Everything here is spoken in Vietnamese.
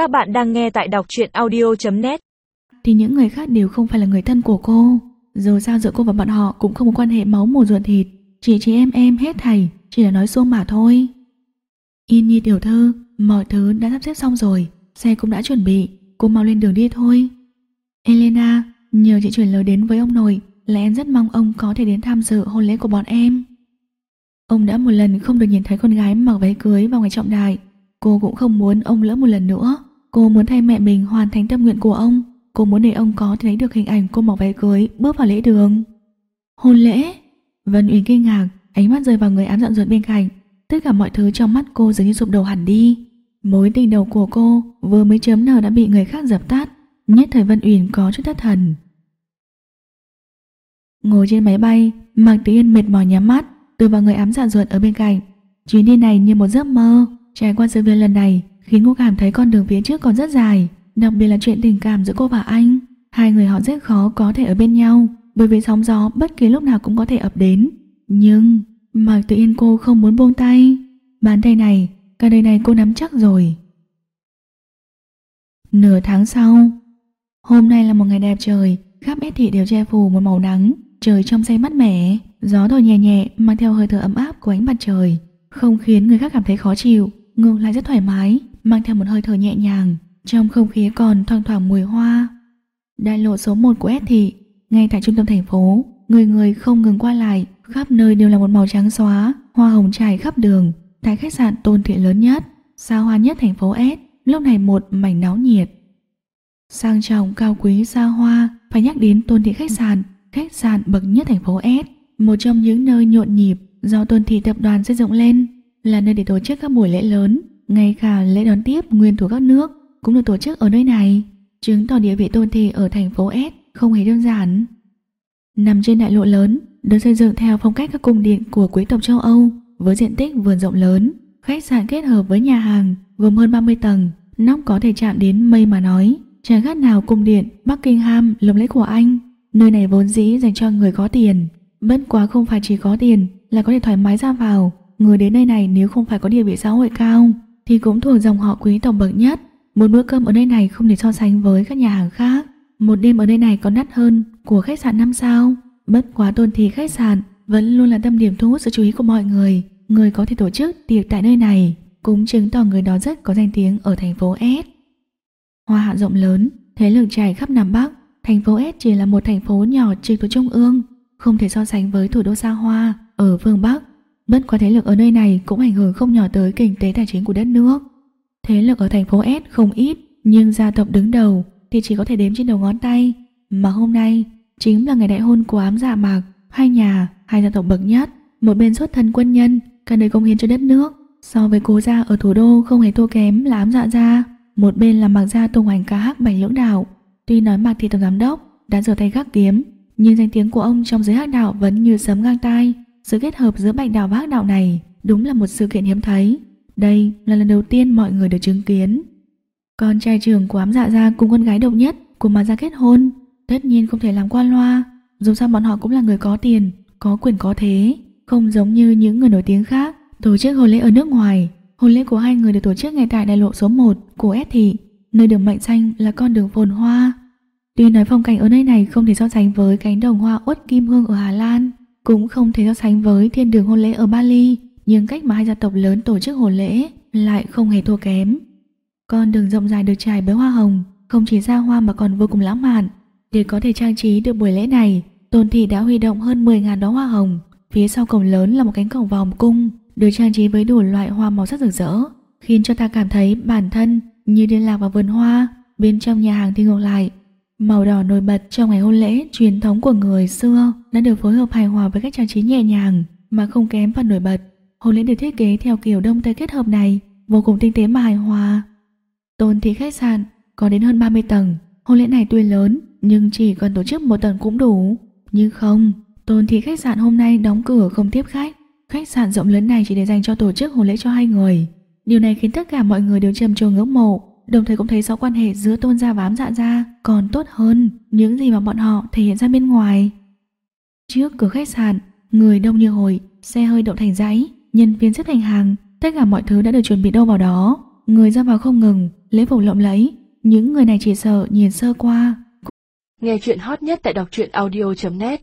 Các bạn đang nghe tại đọc truyện audio.net Thì những người khác đều không phải là người thân của cô. Dù sao giữa cô và bọn họ cũng không có quan hệ máu mù ruột thịt. Chỉ chị em em hết thầy, Chỉ là nói xuông mà thôi. Yên nhi tiểu thư, Mọi thứ đã sắp xếp xong rồi. Xe cũng đã chuẩn bị. Cô mau lên đường đi thôi. Elena, Nhờ chị chuyển lời đến với ông nội, Là em rất mong ông có thể đến tham dự hôn lễ của bọn em. Ông đã một lần không được nhìn thấy con gái mặc váy cưới vào ngày trọng đại. Cô cũng không muốn ông lỡ một lần nữa. Cô muốn thay mẹ mình hoàn thành tâm nguyện của ông. Cô muốn để ông có thể thấy được hình ảnh cô mặc váy cưới bước vào lễ đường. Hôn lễ. Vân Uyển kinh ngạc, Ánh mắt rơi vào người ám dọn ruột bên cạnh. Tất cả mọi thứ trong mắt cô dường như sụp đổ hẳn đi. Mối tình đầu của cô vừa mới chấm nở đã bị người khác dập tắt. Nhất thời Vân Uyển có chút thất thần. Ngồi trên máy bay, Mạc Tử Yên mệt mỏi nhắm mắt, Từ vào người ám dạ ruột ở bên cạnh. Chuyến đi này như một giấc mơ, Trải qua sự việc lần này khiến cô cảm thấy con đường phía trước còn rất dài, đặc biệt là chuyện tình cảm giữa cô và anh. Hai người họ rất khó có thể ở bên nhau, bởi vì sóng gió bất kỳ lúc nào cũng có thể ập đến. Nhưng Mạc Tự Yên cô không muốn buông tay. Bàn tay này, cả đời này cô nắm chắc rồi. Nửa tháng sau, hôm nay là một ngày đẹp trời, khắp ét thị đều che phủ một màu nắng, trời trong say mát mẻ, gió thổi nhẹ nhẹ mang theo hơi thở ấm áp của ánh mặt trời, không khiến người khác cảm thấy khó chịu, ngược lại rất thoải mái, mang theo một hơi thở nhẹ nhàng, trong không khí còn thoang thoảng mùi hoa. Đại lộ số 1 của S thị, ngay tại trung tâm thành phố, người người không ngừng qua lại, khắp nơi đều là một màu trắng xóa, hoa hồng trải khắp đường. Tại khách sạn tôn thị lớn nhất, xa hoa nhất thành phố S, lúc này một mảnh náo nhiệt. Sang trọng cao quý xa hoa, phải nhắc đến tôn thị khách sạn, khách sạn bậc nhất thành phố S, một trong những nơi nhộn nhịp do tôn thị tập đoàn xây dựng lên, là nơi để tổ chức các buổi lễ lớn, ngay cả lễ đón tiếp nguyên thủ các nước cũng được tổ chức ở nơi này, chứng tỏ địa vị tôn thị ở thành phố S không hề đơn giản. Nằm trên đại lộ lớn, được xây dựng theo phong cách các cung điện của quý tộc châu Âu với diện tích vườn rộng lớn, khách sạn kết hợp với nhà hàng gồm hơn 30 tầng, nóc có thể chạm đến mây mà nói, chẳng khác nào cung điện Buckingham lộng lẫy của Anh. Nơi này vốn dĩ dành cho người có tiền, bất quá không phải chỉ có tiền là có thể thoải mái ra vào, người đến nơi này nếu không phải có địa vị xã hội cao thì cũng thuộc dòng họ quý tộc bậc nhất. Một bữa cơm ở nơi này không thể so sánh với các nhà hàng khác. Một đêm ở nơi này còn đắt hơn của khách sạn 5 sao. Bất quá tôn thì khách sạn vẫn luôn là tâm điểm thu hút sự chú ý của mọi người. Người có thể tổ chức tiệc tại nơi này cũng chứng tỏ người đó rất có danh tiếng ở thành phố S. Hoa hạ rộng lớn, thế lực trải khắp Nam Bắc, thành phố S chỉ là một thành phố nhỏ trực thuộc trung ương, không thể so sánh với thủ đô xa hoa ở phương Bắc Bất quá thế lực ở nơi này cũng ảnh hưởng không nhỏ tới kinh tế tài chính của đất nước. Thế lực ở thành phố S không ít, nhưng gia tộc đứng đầu thì chỉ có thể đếm trên đầu ngón tay. Mà hôm nay chính là ngày đại hôn của ám dạ mạc, hai nhà, hai gia tộc bậc nhất, một bên xuất thân quân nhân, cả đời công hiến cho đất nước. So với cố gia ở thủ đô không hề thua kém là ám dạ gia, một bên là mạc gia tung hoành ca hát bảy lưỡng đạo. Tuy nói mạc thị tổng giám đốc đã rửa tay gác kiếm, nhưng danh tiếng của ông trong giới hát đạo vẫn như sấm ngang tai. Sự kết hợp giữa bạch đạo và hắc đạo này đúng là một sự kiện hiếm thấy. Đây là lần đầu tiên mọi người được chứng kiến. Con trai trưởng của ám dạ gia cùng con gái độc nhất của mà gia kết hôn, tất nhiên không thể làm qua loa. Dù sao bọn họ cũng là người có tiền, có quyền có thế, không giống như những người nổi tiếng khác tổ chức hôn lễ ở nước ngoài. Hôn lễ của hai người được tổ chức ngay tại đại lộ số 1 của S thị, nơi đường mệnh danh là con đường phồn hoa. Tuy nói phong cảnh ở nơi này không thể so sánh với cánh đồng hoa uất kim hương ở Hà Lan, cũng không thể so sánh với thiên đường hôn lễ ở Bali, nhưng cách mà hai gia tộc lớn tổ chức hôn lễ lại không hề thua kém. Con đường rộng dài được trải bởi hoa hồng, không chỉ ra hoa mà còn vô cùng lãng mạn. Để có thể trang trí được buổi lễ này, Tôn Thị đã huy động hơn 10.000 đóa hoa hồng. Phía sau cổng lớn là một cánh cổng vòng cung, được trang trí với đủ loại hoa màu sắc rực rỡ, khiến cho ta cảm thấy bản thân như đi lạc vào vườn hoa. Bên trong nhà hàng thì ngược lại, Màu đỏ nổi bật trong ngày hôn lễ truyền thống của người xưa đã được phối hợp hài hòa với cách trang trí nhẹ nhàng mà không kém phần nổi bật. Hôn lễ được thiết kế theo kiểu đông tây kết hợp này vô cùng tinh tế mà hài hòa. Tôn thị khách sạn có đến hơn 30 tầng. Hôn lễ này tuy lớn nhưng chỉ cần tổ chức một tầng cũng đủ. Nhưng không, tôn thị khách sạn hôm nay đóng cửa không tiếp khách. Khách sạn rộng lớn này chỉ để dành cho tổ chức hôn lễ cho hai người. Điều này khiến tất cả mọi người đều trầm trồ ngưỡng mộ đồng thời cũng thấy rõ quan hệ giữa tôn gia và ám dạ gia còn tốt hơn những gì mà bọn họ thể hiện ra bên ngoài. Trước cửa khách sạn, người đông như hồi, xe hơi đậu thành dãy, nhân viên xếp thành hàng, tất cả mọi thứ đã được chuẩn bị đâu vào đó. người ra vào không ngừng, lễ phục lộng lẫy. Những người này chỉ sợ nhìn sơ qua. Nghe chuyện hot nhất tại đọc truyện audio.net